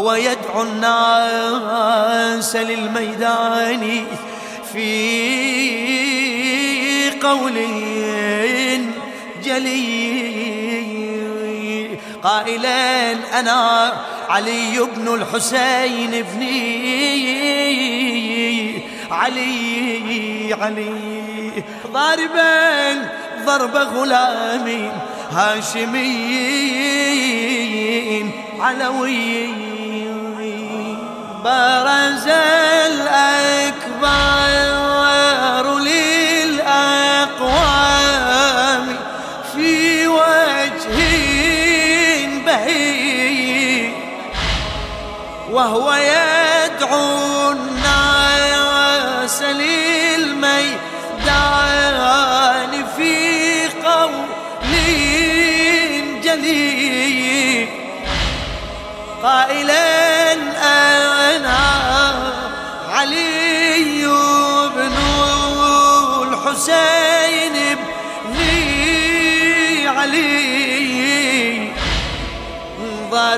وهو يدعو الناس للميدان في قول جلي قائلا أنا علي بن الحسين ابني. علي علي. ضاربا ضرب غلام هاشمي. علوي. برز الأكبر للأقوام في وجه بهي وهو يدعو الناس للميدان في قول جليل قائلا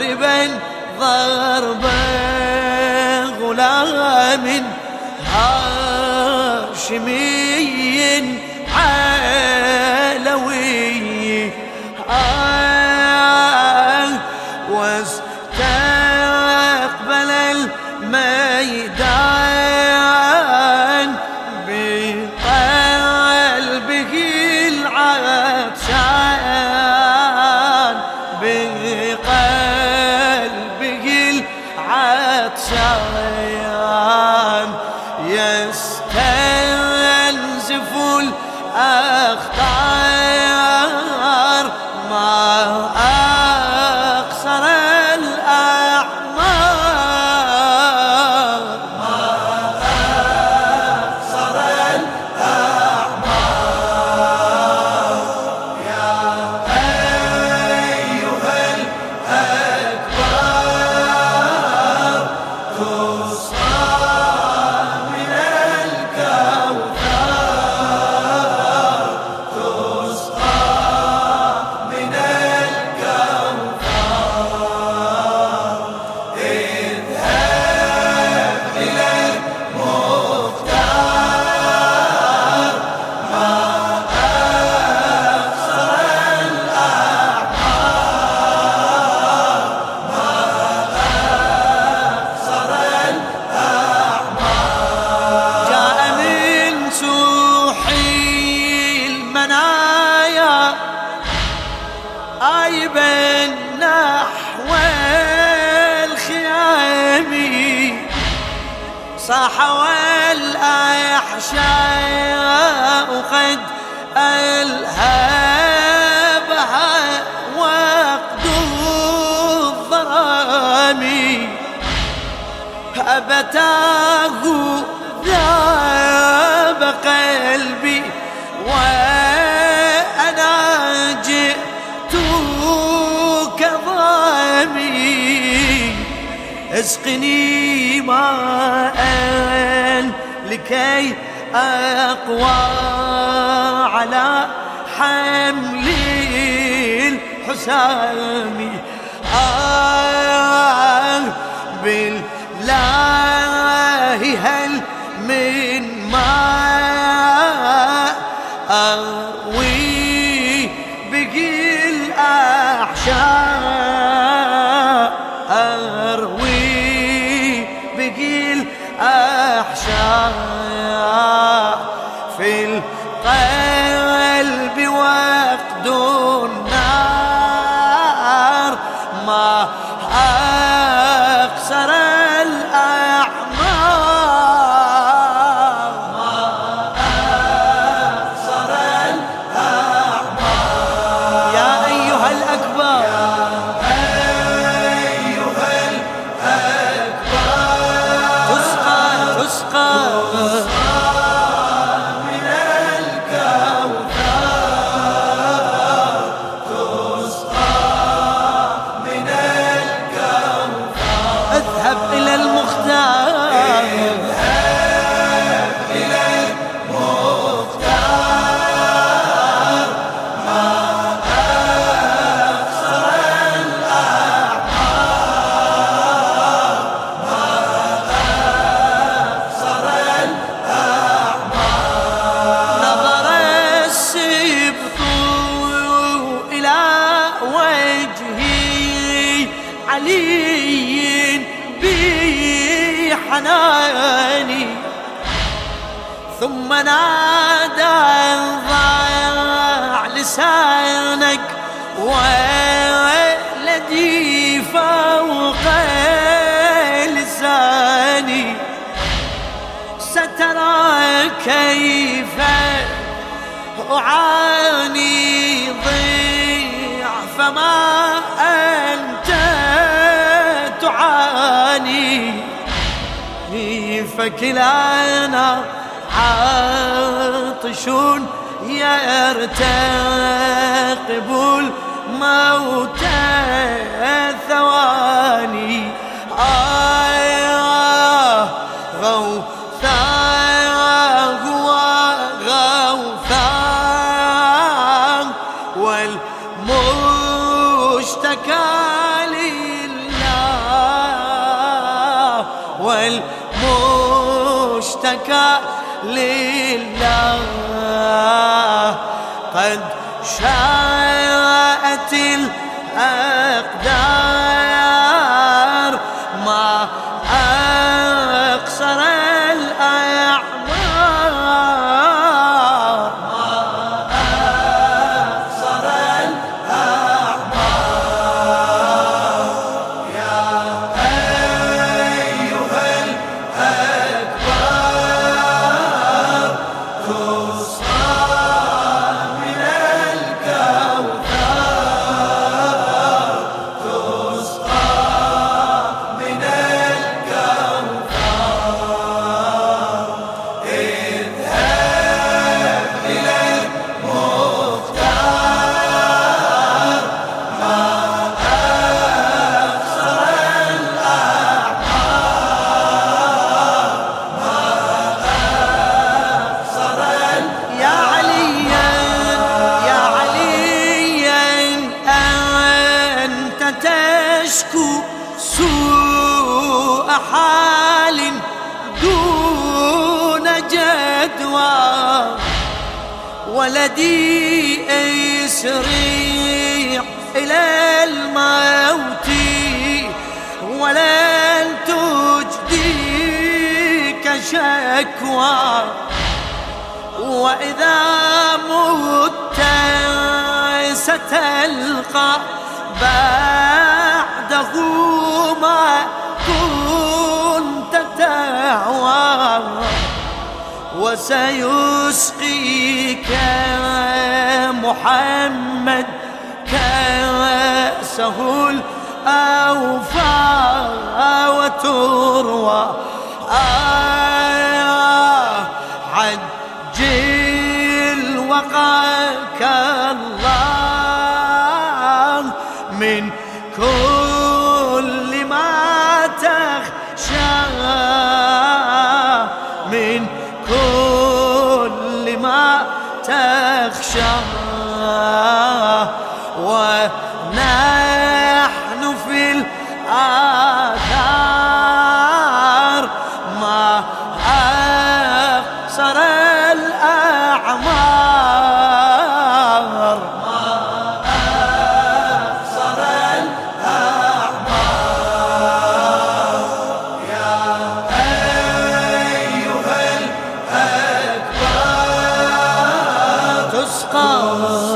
ضاربا ضربا غلام هاشمي. ما صاح والأحشاء قد ألهبها وقت الظلام أبتاه أسقني ماء لكي أقوى على حمل الحسام آه بالله. بحناني ثم نادى ضاع لسانك ولدي فوق لساني. سترى كيف أعاني فكلانا عاطش يرتقب الموت ثواني. آه. قد شاءت الأقدار تشكو سوء حال دون جدوى. ولدي يسريع إلى الموت ولن تجديك شكوى. وإذا مت ستلقى بعده ما كنت تعوى وسيسقيك محمد كأسه الأوفى وتروى. آه عجل وقاك الله. تخشى تسقى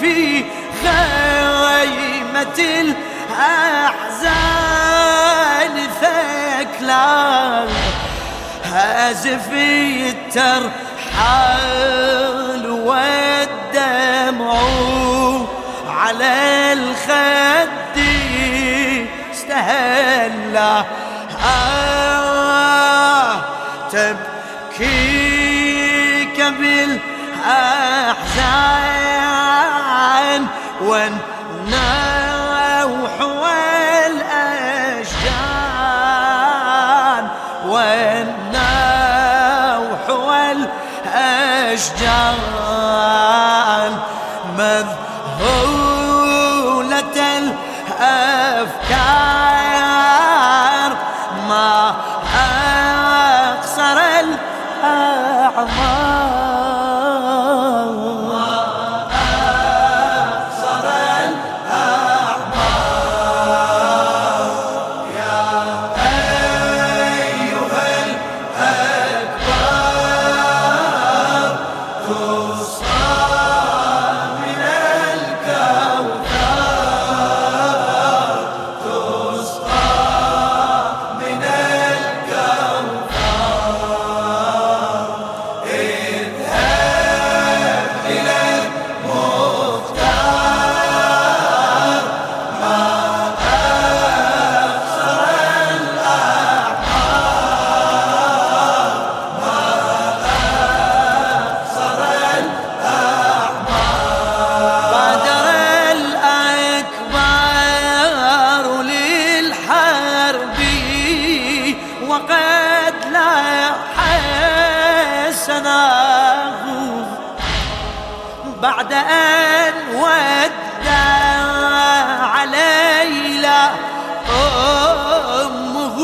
في خيمة الأحزان ثكلى هازف الترحال والدمع على الخد استهلا آه تبكيك بالأحزان والنوح ودع ليلى أمه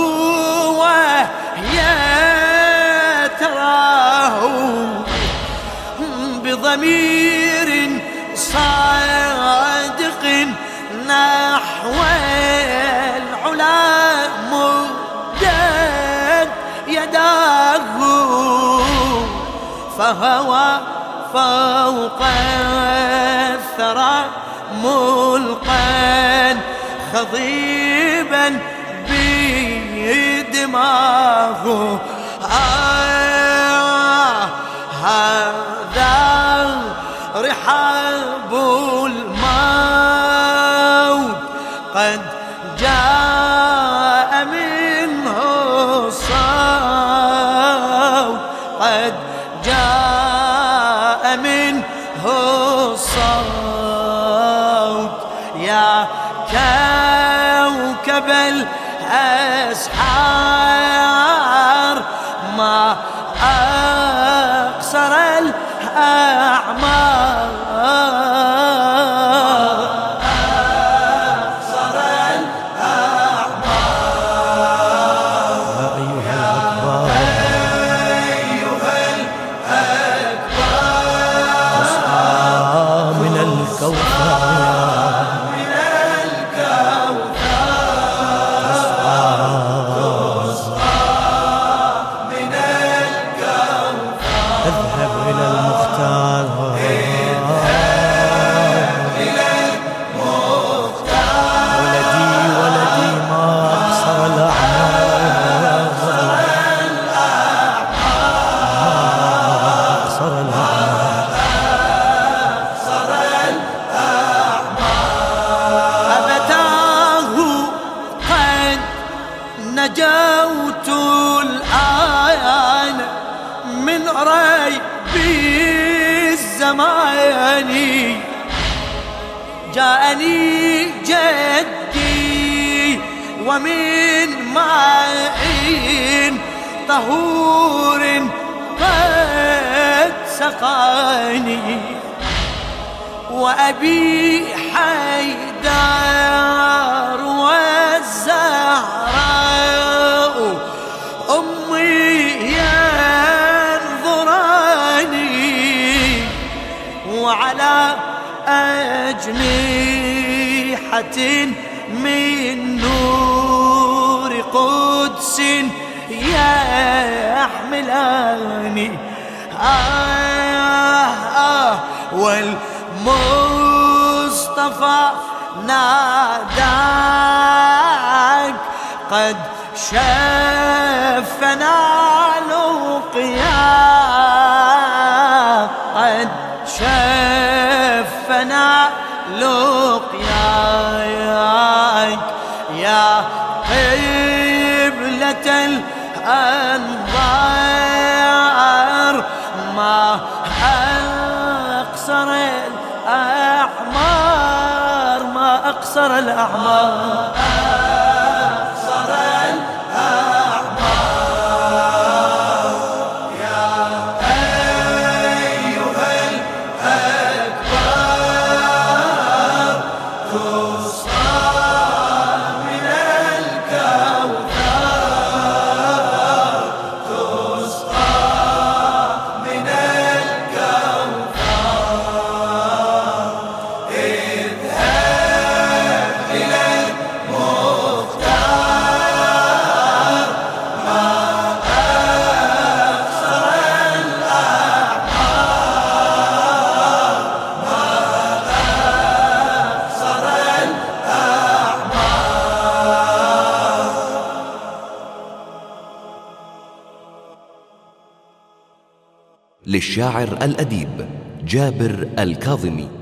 وهي تراه بضمير صادق نحو العلا مدت يداه فهوى فوق الثرى ملقا خضيبا بدماه آه هذا رحاب طهور قد سقاني وأبي حيدر والزهراء أمي ينظراني وعلى أجنحة من نور قدس يحملاني آه آه والقلب مصطفى ناداك قد شفنا أقصر الأحمر للشاعر الأديب جابر الكاظمي.